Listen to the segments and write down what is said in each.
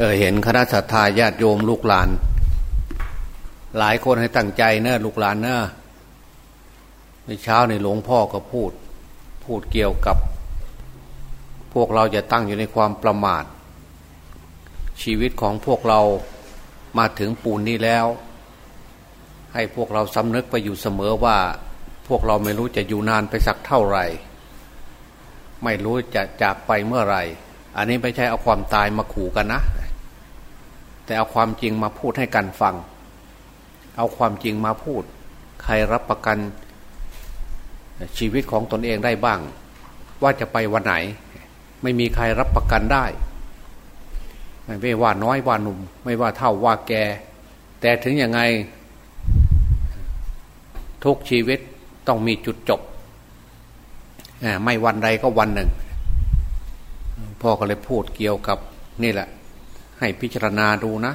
เออเห็นคณะสัตยาญาติโยมลูกหลาน หลายคนให้ตั้งใจเนอะลูกหลานเนอะในเช้าในหลวงพ่อก็พูด พูดเกี่ยวกับ พวกเราจะตั้งอยู่ในความประมาท ชีวิตของพวกเรามาถึงปูนนี้แล้ว ให้พวกเราสำนึกไปอยู่เสมอว่า พวกเราไม่รู้จะอยู่นานไปสักเท่าไหร่ ไม่รู้จะจากไปเมื่อไหร่ อันนี้ไม่ใช่เอาความตายมาขู่กันนะ แต่เอาความจริงมาพูดให้กันฟัง เอาความจริงมาพูด ใครรับประกันชีวิตของตนเองได้บ้าง ว่าจะไปวันไหน ไม่มีใครรับประกันได้ ไม่ว่าน้อยว่าหนุ่ม ไม่ว่าเท่าว่าแก แต่ถึงยังไง ทุกชีวิตต้องมีจุดจบไม่วันใดก็วันหนึ่ง พ่อก็เลยพูดเกี่ยวกับนี่แหละ ให้พิจารณาดูนะ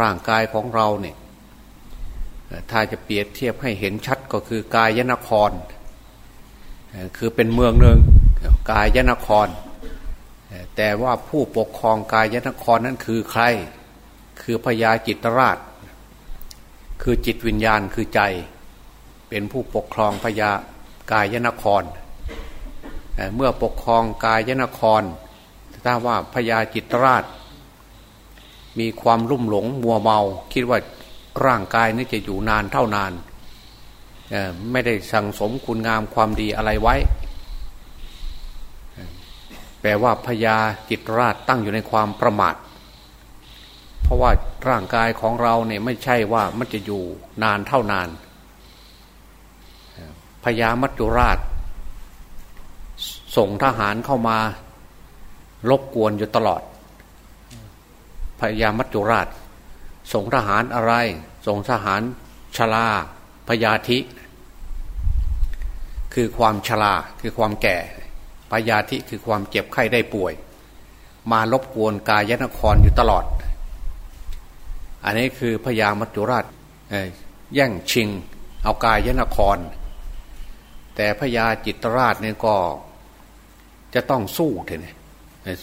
ร่างกายของเราเนี่ยถ้าจะเปรียบเทียบให้เห็นชัดก็คือกายยนคร คือเป็นเมืองหนึ่งกายยนคร แต่ว่าผู้ปกครองกายยนครนั้นคือใคร คือพญาจิตราช คือจิตวิญญาณคือใจ เป็นผู้ปกครองพญากายยนคร เมื่อปกครองกายยนคร ถ้าว่าพญาจิตราช มีความรุ่มหลงมัวเมา คิดว่าร่างกายนี้จะอยู่นานเท่านาน ไม่ได้สั่งสมคุณงามความดีอะไรไว้ แปลว่าพญาจิตราชตั้งอยู่ในความประมาท เพราะว่าร่างกายของเราเนี่ยไม่ใช่ว่ามันจะอยู่นานเท่านานพญามัจจุราช ส่งทหารเข้ามา รบกวนอยู่ตลอด พญามัจจุราช ส่งทหารอะไร ส่งทหารชลาพยาธิ คือความชลาคือความแก่พยาธิคือความเจ็บไข้ได้ป่วย มารบกวนกายนครอยู่ตลอด อันนี้คือพญามัจจุราชแย่งชิง เอากายนคร แต่พญาจิตรราชเนี่ยก็จะต้องสู้เถอะเนี่ย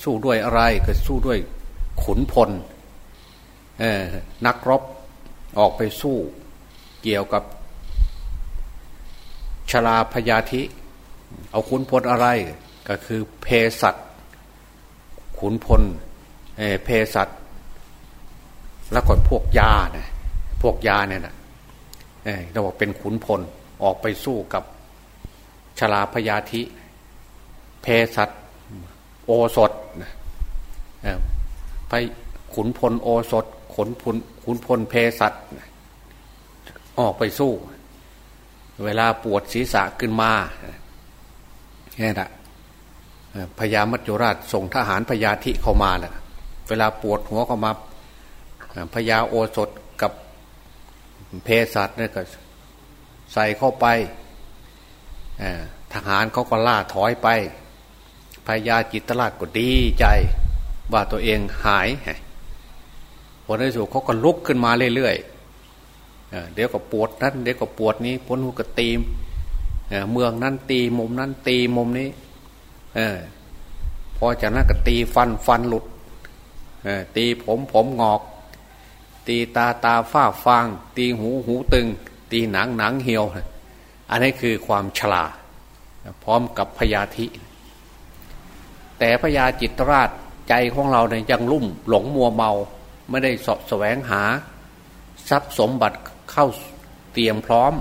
สู้ด้วยอะไรก็สู้ด้วยขุนพลนักรบออกไปสู้เกี่ยวกับชลาพยาธิ เอาขุนพลอะไรก็คือเพสัตขุนพลเพสัตแล้วก่อนพวกยาเนี่ยพวกยาเนี่ยนะเราบอกเป็นขุนพลออกไปสู้กับชลาพยาธิ เพสัต โอสถไปขุนพลโอสถขนพลขุนพลเพสัตออกไปสู้ เวลาปวดศีรษะขึ้นมาแค่นั้นพญามัจจุราชส่งทหารพญาธิเข้ามาแหละเวลาปวดหัวเข้ามาพญาโอสถกับเพสัตเนี่ยก็ใส่เข้าไปทหารเขาก็ล่าถอยไป พญาจิตตลาดก็ดีใจ ว่าตัวเองหายผลในสุดเขาก็ลุกขึ้นมาเรื่อยๆเดี๋ยวก็ปวดนั้นเดี๋ยวก็ปวดนี้พ้นหูกตีมเมืองนั้นตีมุมนั้นตีมุมนี้พอจากนั้นก็ตีฟันฟันหลุดตีผมผมงอก ตีตาตาฝ้าฟาง ตีหูหูตึง ตีหนังหนังเหี่ยว อันนี้คือความฉลาดพร้อมกับพยาธิ แต่พญาจิตราชใจของเราเนี่ยยังลุ่มหลงมัวเมา ไม่ได้สอบแสวงหา ทรัพย์สมบัติเข้าเตรียมพร้อม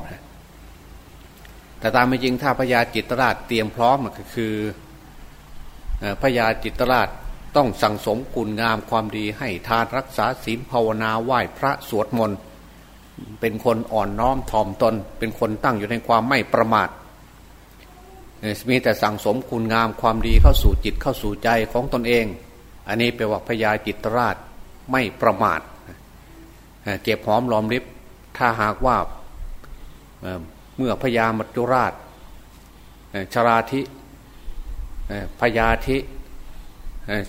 แต่ตามจริงถ้าพญาจิตราชเตรียมพร้อมก็คือพญาจิตราชต้องสั่งสมกุลงามความดีให้ทานรักษาศีลภาวนาไหว้พระสวดมนต์เป็นคนอ่อนน้อมถ่อมตน เป็นคนตั้งอยู่ในความไม่ประมาท มีแต่สั่งสมคุณงามความดีเข้าสู่จิตเข้าสู่ใจของตนเอง อันนี้แปลว่าพญาจิตราชไม่ประมาทเก็บหอมรอมริบถ้าหากว่าเมื่อพญามัจจุราชชราธิพญาธิ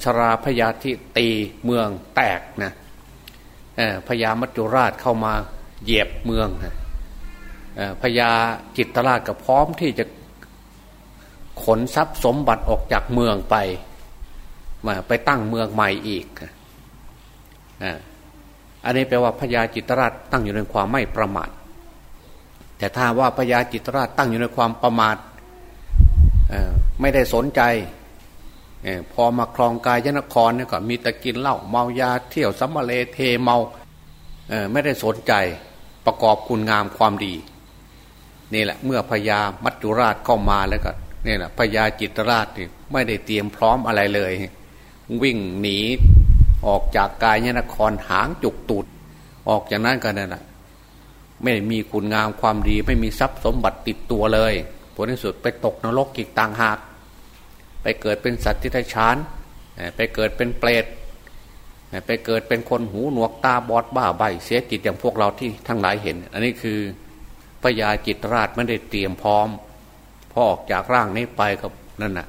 ชราพญาธิตีเมืองแตกนะพญามัจจุราชเข้ามาเหยียบเมืองพญาจิตราชก็พร้อมที่จะ ขนทรัพย์สมบัติออกจากเมืองไปมาไปตั้งเมืองใหม่อีกอันนี้แปลว่าพญาจิตรราชตั้งอยู่ในความไม่ประมาท แต่ถ้าว่าพญาจิตรราชตั้งอยู่ในความประมาทไม่ได้สนใจพอมาครองกายยนครเนี่ยก็มีแต่กินเหล้าเมายาเที่ยวสัมมาเลเทเมาไม่ได้สนใจประกอบคุณงามความดี นี่แหละเมื่อพญามัจจุราชเข้ามาแล้วก็ นี่แหละพญาจิตรราชนี่ไม่ได้เตรียมพร้อมอะไรเลย วิ่งหนีออกจากกายนครหางจุกตูดออกจากนั้นก็นั่นแหละไม่มีคุณงามความดี ไม่มีทรัพย์สมบัติติดตัวเลยผลที่สุดไปตกนรกอีกต่างหาก ไปเกิดเป็นสัตว์ที่ไทชานไปเกิดเป็นเปรตไปเกิดเป็นคนหูหนวกตาบอดบ้าใบเสียจิตอย่างพวกเราที่ทั้งหลายเห็น อันนี้คือพญาจิตราชไม่ได้เตรียมพร้อม พอออกจากร่างนี้ไปก็นั่นน่ะ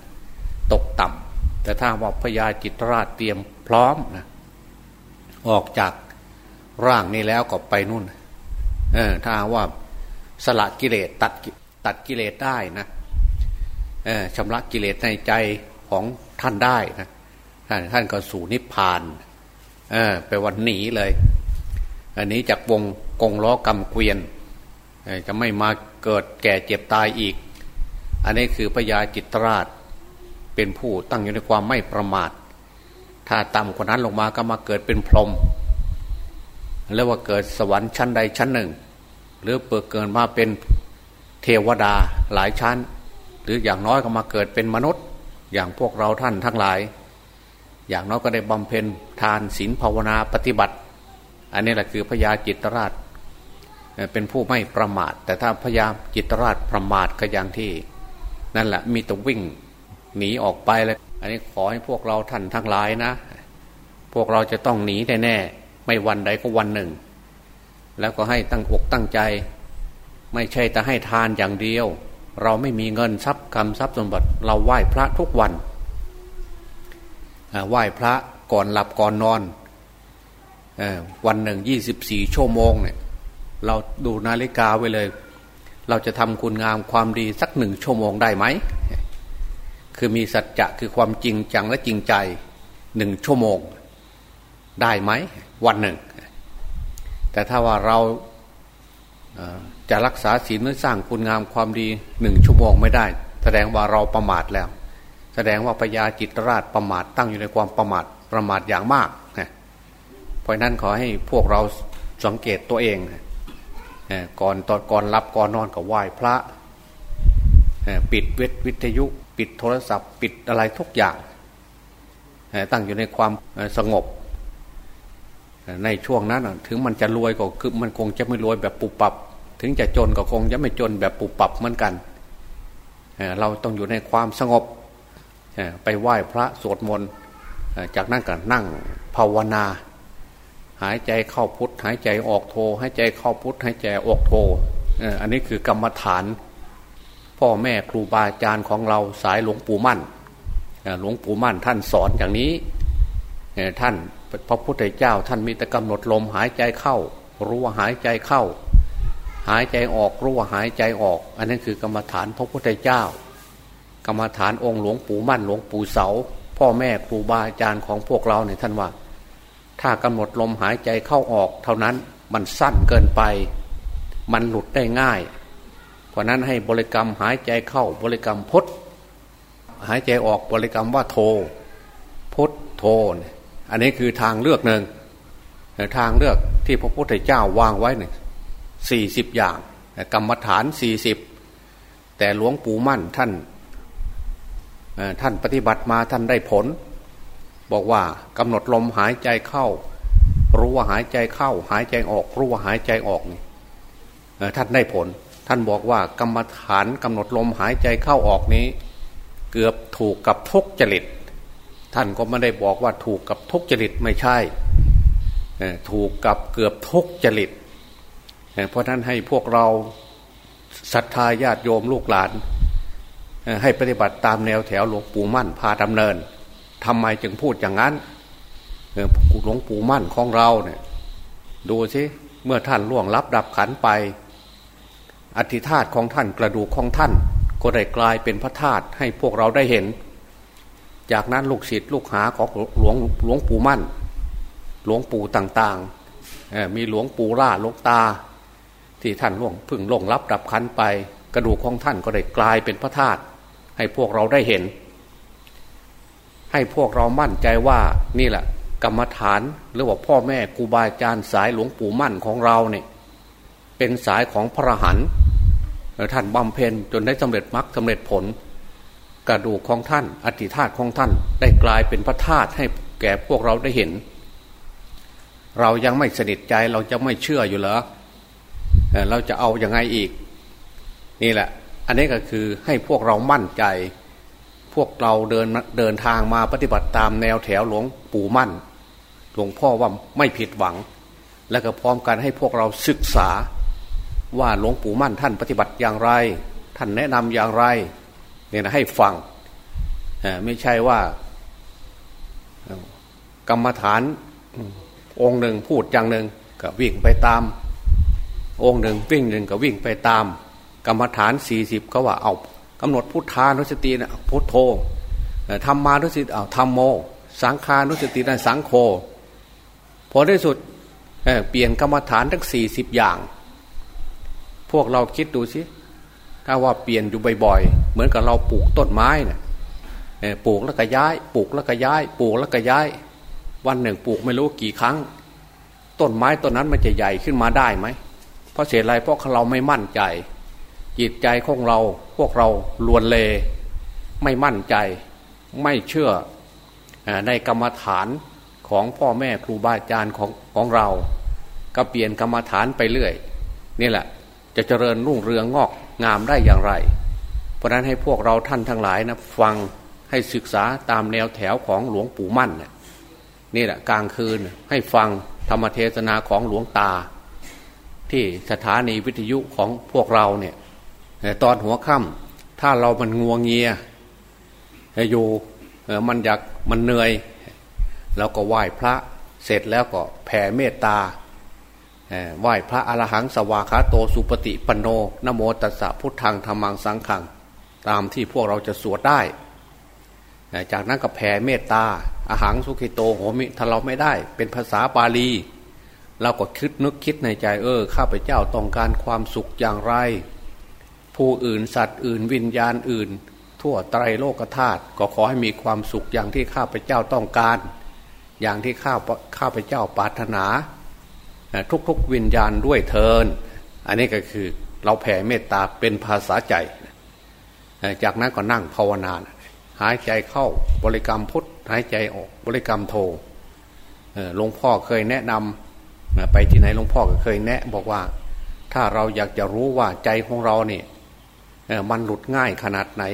ตกต่ำแต่ถ้าว่าพญาจิตราชเตรียมพร้อมนะออกจากร่างนี้แล้วก็ไปนู่นเออถ้าว่าสละกิเลสตัดตัดกิเลสได้นะเออชำระกิเลสในใจของท่านได้นะท่านท่านก็สู่นิพพานเออไปวันหนีเลย อันนี้จากวงกงล้อกำเกวียนจะไม่มาเกิดแก่เจ็บตายอีก อันนี้คือพญาจิตราช เป็นผู้ตั้งอยู่ในความไม่ประมาท ถ้าต่ำกว่านั้นลงมาก็มาเกิดเป็นพรหมเรียกว่าเกิดสวรรค์ชั้นใดชั้นหนึ่ง หรือเปิดเกินมาเป็นเทวดาหลายชั้น หรืออย่างน้อยก็มาเกิดเป็นมนุษย์ อย่างพวกเราท่านทั้งหลาย อย่างน้อยก็ได้บำเพ็ญทานศีลภาวนาปฏิบัติ อันนี้แหละคือพญาจิตราช เป็นผู้ไม่ประมาท แต่ถ้าพญาจิตราชประมาทก็อย่างที่ นั่นแหละมีแต้องวิ่งหนีออกไปเลยอันนี้ขอให้พวกเราท่านทั้งหลายนะ พวกเราจะต้องหนีแน่ๆไม่วันใดก็วันหนึ่ง แล้วก็ให้ตั้งอกตั้งใจ ไม่ใช่แต่ให้ทานอย่างเดียว เราไม่มีเงินทรัพย์คำทรัพย์สมบัติ เราไหว้พระทุกวันไหว้พระก่อนหลับก่อนนอนวันหนึ่งยี่สิบสี่ชั่วโมงเนี่ยเราดูนาฬิกาไว้เลย เราจะทำคุณงามความดีสักหนึ่งชั่วโมงได้ไหม คือมีสัจจะคือความจริงจังและจริงใจหนึ่งชั่วโมงได้ไหม วันหนึ่ง แต่ถ้าว่าเราจะรักษาศีลหรือสร้างคุณงามความดีหนึ่งชั่วโมงไม่ได้ แสดงว่าเราประมาทแล้ว แสดงว่าพญาจิตราชประมาทตั้งอยู่ในความประมาทประมาทอย่างมากเพราะนั้นขอให้พวกเราสังเกตตัวเอง ก่อนตอนก่อนรับก่อนนอนก็ไหว้พระปิดเวทวิทยุ ปิดโทรศัพท์ ปิดอะไรทุกอย่าง ตั้งอยู่ในความสงบ ในช่วงนั้นถึงมันจะรวยก็คือมันคงจะไม่รวยแบบปุบปับ ถึงจะจนก็คงจะไม่จนแบบปุบปับเหมือนกัน เราต้องอยู่ในความสงบ ไปไหว้พระสวดมนต์จากนั้นก็นั่งภาวนา หายใจเข้าพุทธหายใจออกโทหายใจเข้าพุทธหายใจออกโทอันนี้คือกรรมฐาน พ่อแม่ครูบาอาจารย์ของเราสายหลวงปู่มั่นหลวงปู่มั่นท่านสอนอย่างนี้ท่านพระพุทธเจ้าท่านมีแต่กำหนดลมหายใจเข้า รู้ว่าหายใจเข้า หายใจออกรู้ว่าหายใจออก อันนั้นคือกรรมฐานพระพุทธเจ้า กรรมฐานองค์หลวงปู่มั่นหลวงปู่เสา พ่อแม่ครูบาอาจารย์ของพวกเราเนี่ยท่านว่า ถ้ากำหนดลมหายใจเข้าออก เท่านั้นมันสั้นเกินไป มันหลุดได้ง่ายเพราะนั้นให้บริกรรมหายใจเข้าบริกรรมพุทหายใจออกบริกรรมว่าโทพุทโทอันนี้คือทางเลือกหนึ่งทางเลือกที่พระพุทธเจ้าวางไว้หนึ่งสี่สิบอย่าง กรรมฐานสี่สิบแต่หลวงปู่มั่นท่านท่านปฏิบัติมาท่านได้ผล บอกว่ากำหนดลมหายใจเข้า รู้ว่าหายใจเข้า หายใจออก รู้ว่าหายใจออกนี่ท่านได้ผล ท่านบอกว่ากรรมฐานกำหนดลมหายใจเข้าออกนี้ เกือบถูกกับทุกจริต ท่านก็ไม่ได้บอกว่าถูกกับทุกจริตไม่ใช่ถูกกับเกือบทุกจริตเพราะนั้นให้พวกเราศรัทธาญาติโยมลูกหลาน ให้ปฏิบัติตามแนวแถวหลวงปู่มั่นพาดำเนิน ทำไมจึงพูดอย่างนั้นหลวงปู่มั่นของเราเนี่ย ดูสิเมื่อท่านล่วงลับดับขันไป อธิธาตของท่านกระดูกของท่าน ก็ได้กลายเป็นพระธาตุให้พวกเราได้เห็น จากนั้นลูกศิษย์ลูกหาของหลวงหลวงปู่มั่น หลวงปู่ต่างๆมีหลวงปู่ล่าหลวงตา ที่ท่านล่วงพึ่งล่วงรับดับคันไป กระดูกของท่านก็ได้กลายเป็นพระธาตุให้พวกเราได้เห็น ให้พวกเรามั่นใจว่านี่แหละ กรรมฐานหรือว่าพ่อแม่ครูบาอาจารย์สายหลวงปู่มั่นของเราเนี่ยเป็นสายของพระหันท่านบำเพ็ญจนได้สำเร็จมรรคสาเร็จผล กระดูกของท่านอธิธาตุของท่านได้กลายเป็นพระธาตุให้แก่พวกเราได้เห็น เรายังไม่สนิทใจเราจะไม่เชื่ออยู่เหรอเราจะเอาอยัางไงอีก นี่แหละ อันนี้ก็คือให้พวกเรามั่นใจ พวกเราเดินเดินทางมาปฏิบัติตามแนวแถวหลวงปู่มั่น หลวงพ่อว่าไม่ผิดหวัง และก็พร้อมกันให้พวกเราศึกษาว่าหลวงปู่มั่นท่านปฏิบัติอย่างไร ท่านแนะนำอย่างไรเนี่ยนะให้ฟังไม่ใช่ว่ากรรมฐานองค์หนึ่งพูดอย่างหนึ่งก็วิ่งไปตาม องค์หนึ่งวิ่งหนึ่งก็วิ่งไปตาม กรรมฐานสี่สิบก็ว่าเอา กำหนดพุทธานุสตินะพุทโธธรรมานุสติเอาธรรมโม สังขานุสตินะสังโฆพอที่สุดเเปลี่ยนกรรมฐานทั้งสี่สิบอย่าง พวกเราคิดดูสิถ้าว่าเปลี่ยนอยู่บ่อยๆ เหมือนกับเราปลูกต้นไม้เนะี่ยปลูกแล้วก็ย้าย ปลูกแล้วก็ย้าย ปลูกแล้วก็ย้าย วันหนึ่งปลูกไม่รู้กี่ครั้ง ต้นไม้ต้นนั้นมันจะใหญ่ขึ้นมาได้ไหม เพราะเสียไรเพราะเราไม่มั่นใจ จิตใจของเราพวกเราลวนเล ไม่มั่นใจ ไม่เชื่อในกรรมฐานของพ่อแม่ครูบาอาจารย์ของของเรา ก็เปลี่ยนกรรมฐานไปเรื่อยนี่แหละ จะเจริญรุ่งเรืองงอกงามได้อย่างไร เพราะนั้นให้พวกเราท่านทั้งหลายนะฟังให้ศึกษาตามแนวแถวของหลวงปู่มั่นนี่แหละกลางคืนให้ฟังธรรมเทศนาของหลวงตา ที่สถานีวิทยุของพวกเราเนี่ย ตอนหัวค่ำถ้าเรามันงัวงเงียอยู่มันอยากมันเหนื่อยเราก็ไหว้พระเสร็จแล้วก็แผ่เมตตาไหว้พระอรหังสวาคาโตสุปฏิปโนนโมตัสสะพุทธังธรรมังสังขัง ตามที่พวกเราจะสวดได้ จากนั้นก็แผ่เมตตาอาหังสุขิโตโหมิถ้าเราไม่ได้เป็นภาษาบาลี เราก็คิดนึกคิดในใจเออ ข้าพเจ้าต้องการความสุขอย่างไร ผู้อื่นสัตว์อื่นวิญญาณอื่น ทั่วไตรโลกธาตุก็ขอให้มีความสุขอย่างที่ข้าพเจ้าต้องการ อย่างที่ข้าข้าพเจ้าปรารถนา ทุกๆวิญญาณด้วยเทินอันนี้ก็คือเราแผ่เมตตาเป็นภาษาใจ จากนั้นก็นั่งภาวนา หายใจเข้าบริกรรมพุทธหายใจออกบริกรรมโทหลวงพ่อเคยแนะนำไปที่ไหนหลวงพ่อก็เคยแนะ บอกว่า ถ้าเราอยากจะรู้ว่าใจของเราเนี่ย มันหลุดง่ายขนาดไหน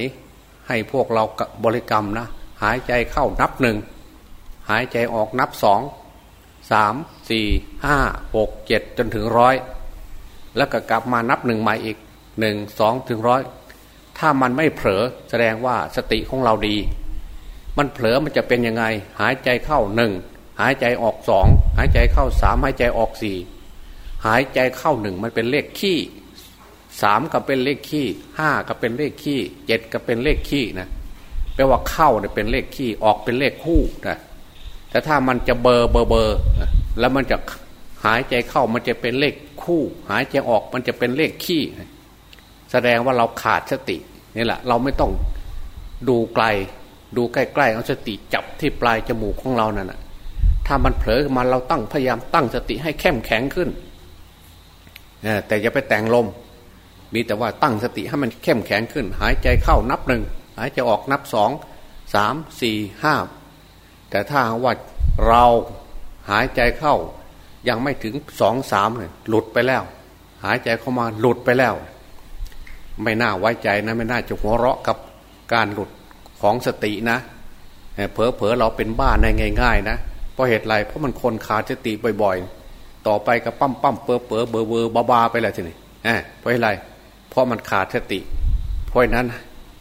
ให้พวกเราบริกรรมนะ หายใจเข้านับหนึ่ง หายใจออกนับสองสามสี่ห้าหกเจ็ดจนถึงร้อยแล้วก็กลับมานับหนึ่งใหม่อีกหนึ่งสองถึงร้อยถ้ามันไม่เผลอแสดงว่าสติของเราดี มันเผลอมันจะเป็นยังไง หายใจเข้าหนึ่งหายใจออกสองหายใจเข้าสามหายใจออกสี่หายใจเข้าหนึ่งมันเป็นเลขขี้ สามก็เป็นเลขขี้ห้าก็เป็นเลขขี้เจ็ดก็เป็นเลขขี้นะแปลว่าเข้าเนี่ยเป็นเลขขี้ออกเป็นเลขคู่นะแต่ถ้ามันจะเบอร์เบอร์เบอร์แล้วมันจะหายใจเข้ามันจะเป็นเลขคู่ หายใจออกมันจะเป็นเลขขี้แสดงว่าเราขาดสตินี่แหละ เราไม่ต้องดูไกล ดูใกล้ๆเอาสติจับที่ปลายจมูกของเรานั่นแหะถ้ามันเผลอมาเราตั้งพยายามตั้งสติให้เข้มแข็งขึ้นแต่อย่าไปแต่งลม มีแต่ว่าตั้งสติให้มันเข้มแข็งขึ้น หายใจเข้านับหนึ่งหายใจออกนับสองสามสี่ห้าแต่ถ้าว่าเราหายใจเข้ายังไม่ถึงสองสามเลยหลุดไปแล้ว หายใจเข้ามาหลุดไปแล้ว ไม่น่าไว้ใจนะไม่น่าจะหัวเราะกับการหลุดของสตินะเผลอเผลอเราเป็นบ้าในง่าย ๆ นะเพราะเหตุไรเพราะมันคนขาดสติบ่อย ๆ ต่อไปก็ปั้มปั้มเปอเปอเบอเบอร์บาไปแล้วทีนี้เพราะอะไร เพราะมันขาดสติ เพราะนั้น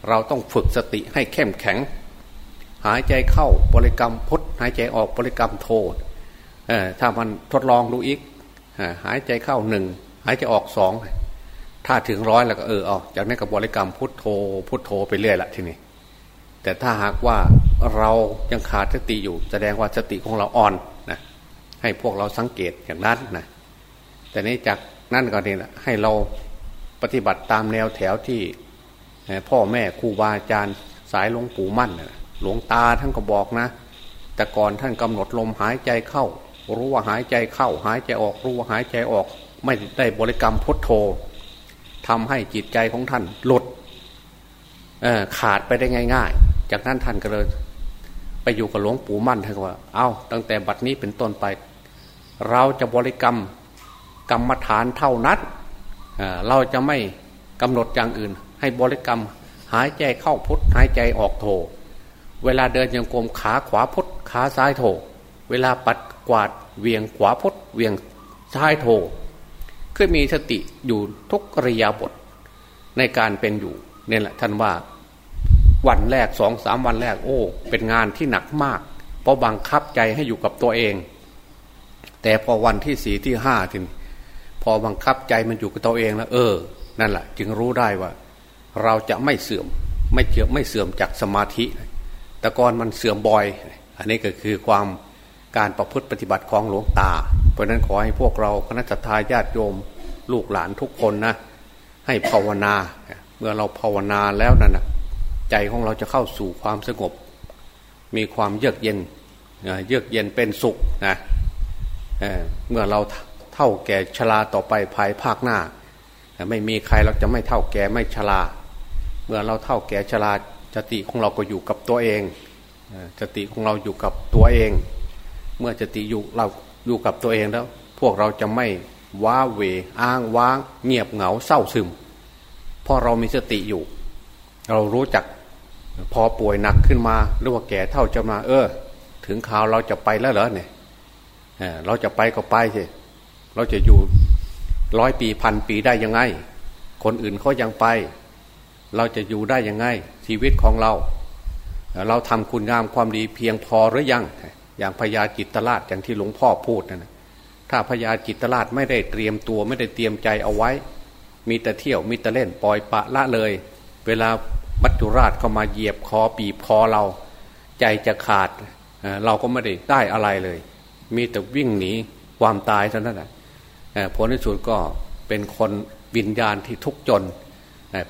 เราต้องฝึกสติให้เข้มแข็ง หายใจเข้าบริกรรมพุทหายใจออกบริกรรมโทถ้ามันทดลองดูอีกหายใจเข้าหนึ่งหายใจออกสองถ้าถึงร้อยแล้วก็เออออกจากนั้นกับริกรรมพุทโธพุทโธไปเรื่อยละทีนี้แต่ถ้าหากว่าเรายังขาดสติอยู่ แสดงว่าสติของเราอ่อนนะให้พวกเราสังเกตอย่างนั้นนะแต่นี้จากนั่นก็นี่แหละให้เรา ปฏิบัติตามแนวแถวที่พ่อแม่ครูบาอาจารย์สายหลวงปู่มั่นหลวงตาท่านก็บอกนะ แต่ก่อนท่านกำหนดลมหายใจเข้า รู้ว่าหายใจเข้า หายใจออกรู้ว่าหายใจออก ไม่ได้บริกรรมพุทโธทำให้จิตใจของท่านหลุดขาดไปได้ง่าย ๆ จากนั้นท่านก็เลยไปอยู่กับหลวงปู่มั่นท่านว่า เอา้า ตั้งแต่บัดนี้เป็นต้นไป เราจะบริกรรมกรรมฐานเท่านั้น เราจะไม่กำหนดอย่างอื่น ให้บริกรรมหายใจเข้าพุทหายใจออกโถ เวลาเดินยังกรมขาขวาพุทขาซ้ายโถ เวลาปัดกวาดเวียงขวาพุทเวียงซ้ายโถคือมีสติอยู่ทุกริยาบทในการเป็นอยู่เนี่ยแหละท่านว่าวันแรกสองสามวันแรกโอ้ เป็นงานที่หนักมาก เพราะบังคับใจให้อยู่กับตัวเอง แต่พอวันที่สี่ที่ห้าถึง พอบังคับใจมันอยู่กับตัวเองแล้วเออ นั่นแหละจึงรู้ได้ว่า เราจะไม่เสื่อมไม่เจือไม่เสื่อมจากสมาธิ แต่ก่อนมันเสื่อมบ่อย อันนี้ก็คือความการประพฤติปฏิบัติของหลวงตา เพราะนั้นขอให้พวกเราคณะทาญาติโยมลูกหลานทุกคนนะ ให้ภาวนา เมื่อเราภาวนาแล้วนั่นนะใจของเราจะเข้าสู่ความสงบ มีความเยือกเย็นเยือกเย็นเป็นสุขนะเเมื่อเรา เท่าแก่ชราต่อไปภายภาคหน้า ไม่มีใครเราจะไม่เท่าแก่ไม่ชราเมื่อเราเท่าแก่ชราสติของเราก็อยู่กับตัวเองสติของเราอยู่กับตัวเอง เมื่อสติอยู่เราอยู่กับตัวเองแล้ว พวกเราจะไม่ว้าเวอ้างว้าง เงียบเหงาเศร้าซึมเพราะเรามีสติอยู่ เรารู้จักพอป่วยหนักขึ้นมาหรือว่าแก่เท่าจะมา เออ ถึงข่าวเราจะไปแล้วเหรอเนี่ยเราจะไปก็ไปสิ เราจะอยู่ร้อยปีพันปีได้ยังไง คนอื่นเขายังไป เราจะอยู่ได้ยังไง ชีวิตของเรา เราทำคุณงามความดีเพียงพอหรือยัง อย่างพญาจิตตลาดอย่างที่หลวงพ่อพูดนะถ้าพญาจิตตลาดไม่ได้เตรียมตัวไม่ได้เตรียมใจเอาไว้ มีแต่เที่ยวมีแต่เล่นปล่อยปะละเลย เวลามัจจุราชเข้ามาเหยียบคอปีบคอเรา ใจจะขาด เราก็ไม่ได้ได้อะไรเลย มีแต่วิ่งหนีความตายเท่านั้นแหละ ผลที่สุดก็เป็นคนวิญญาณที่ทุกจน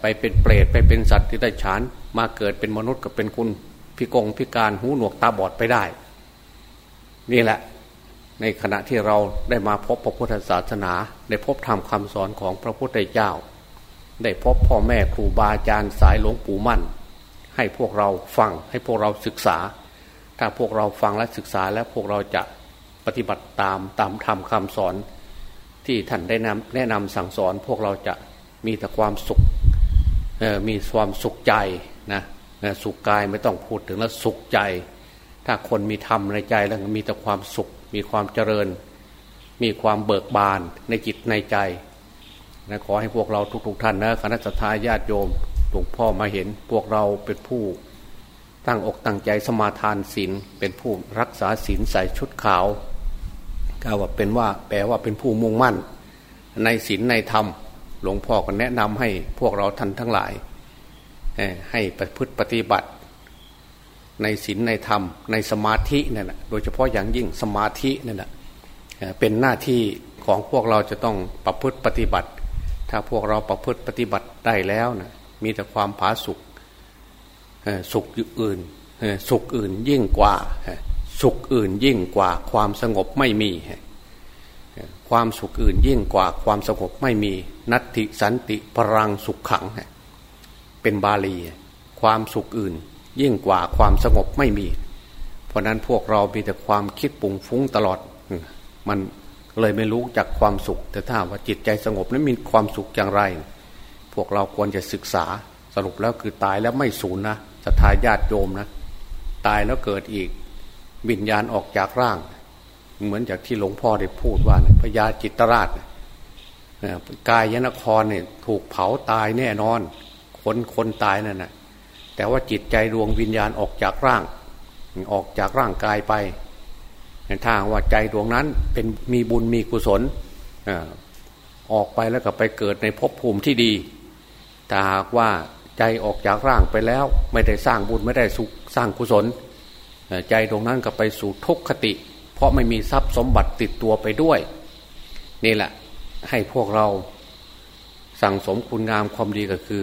ไปเป็นเปรตไปเป็นสัตว์ที่ได้ฉาน มาเกิดเป็นมนุษย์ก็เป็นคุณพิกงพิการหูหนวกตาบอดไปได้ นี่แหละในขณะที่เราได้มาพบพระพุทธศาสนาได้พบธรรมคำสอนของพระพุทธเจ้า ได้พบพ่อแม่ครูบาอาจารย์สายหลวงปู่มั่น ให้พวกเราฟังให้พวกเราศึกษา ถ้าพวกเราฟังและศึกษาแล้วพวกเราจะปฏิบัติตามตามธรรมคำสอน ที่ท่านได้นำแนะนำสั่งสอนพวกเราจะมีแต่ความสุขมีความสุขใจนะสุขกายไม่ต้องพูดถึงแล้วสุขใจ ถ้าคนมีธรรมในใจแล้วมีแต่ความสุข มีความเจริญ มีความเบิกบานในจิตในใจนะขอให้พวกเราทุกๆท่านนะคณะสัตยาญาติโยมหลวงพ่อมาเห็นพวกเราเป็นผู้ ตั้งอกตั้งใจสมาทานศีลเป็นผู้รักษาศีลใส่ชุดขาว ก็ว่าเป็นว่าแปลว่าเป็นผู้มุ่งมั่น ในศีลในธรรม หลวงพ่อก็แนะนำให้พวกเราท่านทั้งหลาย ให้ประพฤติปฏิบัติ ในศีลในธรรม ในสมาธินั่นแหละโดยเฉพาะอย่างยิ่งสมาธินั่นแหละเป็นหน้าที่ของพวกเราจะต้องประพฤติปฏิบัติ ถ้าพวกเราประพฤติปฏิบัติได้แล้วนะมีแต่ความผาสุกสุขอื่นสุขอื่นยิ่งกว่า สุขอื่นยิ่งกว่าความสงบไม่มี ความสุขอื่นยิ่งกว่าความสงบไม่มี นัตติสันติพรังสุขขัง เป็นบาลี ความสุขอื่น ยิ่งกว่าความสงบไม่มี เพราะนั้นพวกเรามีแต่ความคิดปุ่งฟุ้งตลอด มันเลยไม่รู้จักความสุข แต่ถ้าว่าจิตใจสงบนั้นมีความสุขอย่างไร พวกเราควรจะศึกษาสรุปแล้วคือตายแล้วไม่สูญนะศรัทธาญาติโยมนะ ตายแล้วเกิดอีก วิญญาณออกจากร่าง เหมือนจากที่หลวงพ่อได้พูดว่าพญาจิตรราชกายยนครเนี่ยถูกเผาตายแน่นอน คนคนตายนั่นนะแต่ว่าจิตใจดวงวิญญาณออกจากร่าง ออกจากร่างกายไปถ้าว่าใจดวงนั้นเป็นมีบุญมีกุศลออกไปแล้วก็ไปเกิดในภพภูมิที่ดีแต่หากว่าใจออกจากร่างไปแล้ว ไม่ได้สร้างบุญไม่ได้สุขสร้างกุศล ใจตรงนั้นก็ไปสู่ทุกขติ เพราะไม่มีทรัพย์สมบัติติดตัวไปด้วย นี่แหละให้พวกเราสั่งสมคุณงามความดีก็คือ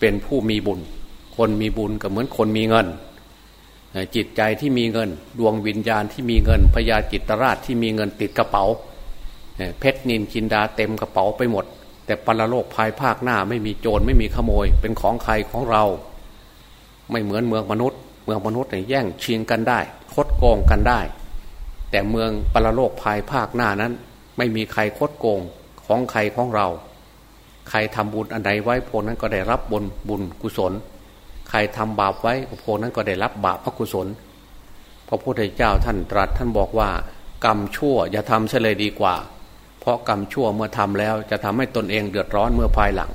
เป็นผู้มีบุญ คนมีบุญก็เหมือนคนมีเงิน จิตใจที่มีเงิน ดวงวิญญาณที่มีเงินพญาจิตราชที่มีเงินติดกระเป๋าเพชรนินกินดาเต็มกระเป๋าไปหมด แต่ปรโลกภายภาคหน้าไม่มีโจรไม่มีขโมย เป็นของใครของเรา ไม่เหมือนเมืองมนุษย์ เมืองมนุษย์เนี่ยแย่งชิงกันได้คดโกงกันได้ แต่เมืองปรโลกภายภาคหน้านั้น ไม่มีใครคดโกงของใครของเรา ใครทำบุญอันใดไว้พวกนั้นก็ได้รับบุญบุญกุศล ใครทำบาปไว้พวกนั้นก็ได้รับบาปอกุศลพระพุทธเจ้าท่านตรัสท่านบอกว่ากรรมชั่วอย่าทำเฉลยดีกว่า เพราะกรรมชั่วเมื่อทำแล้วจะทำให้ตนเองเดือดร้อนเมื่อภายหลัง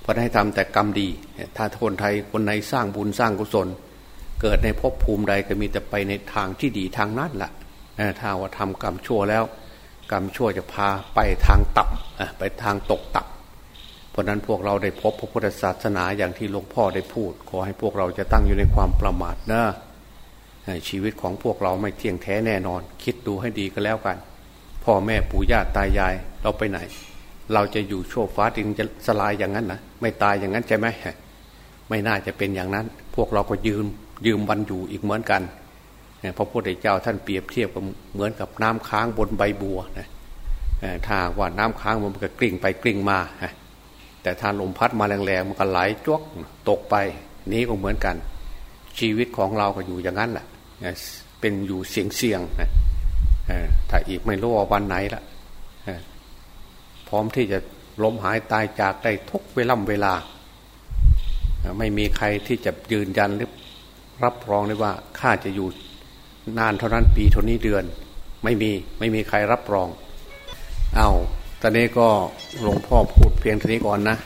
เพราะให้ทำแต่กรรมดี ถ้าคนไทยคนในสร้างบุญสร้างกุศล เกิดในภพภูมิใดก็มีแต่ไปในทางที่ดีทางนั้นแหละถ้าว่าทำกรรมชั่วแล้ว กรรมชั่วจะพาไปทางต่ำไปทางตกต่ำเพราะนั้นพวกเราได้พบพระพุทธศาสนาอย่างที่หลวงพ่อได้พูด ขอให้พวกเราจะตั้งอยู่ในความประมาทนะชีวิตของพวกเราไม่เที่ยงแท้แน่นอน คิดดูให้ดีก็แล้วกัน พ่อแม่ปู่ย่าตายาย เราไปไหน เราจะอยู่โชคฟ้าดินจะสลายอย่างนั้นนะไม่ตายอย่างนั้นใช่ไหมไม่น่าจะเป็นอย่างนั้น พวกเราก็ยืม ยืมวันอยู่อีกเหมือนกันพระพุทธเจ้าท่านเปรียบเทียบกับเหมือนกับน้ำค้างบนใบบัวนะถ้าว่าน้ำค้างมันก็กลิ่งไปกลิ่งมา แต่ถ้าลมพัดมาแรงๆมันก็ไหลจวกตกไป นี้ก็เหมือนกัน ชีวิตของเราก็อยู่อย่างนั้นแหละเป็นอยู่เสียงเสียงนะถ้าอีกไม่รู้ว่าวันไหนละพร้อมที่จะล้มหายตายจากได้ทุกเวล่ำเวลา ไม่มีใครที่จะยืนยันหรือ รับรองได้ว่าข้าจะอยู่นานเท่านั้นปีเท่านี้เดือน ไม่มีไม่มีใครรับรอง เอาตอนนี้ก็หลวงพ่อพูดเพียงเท่านี้ก่อนนะ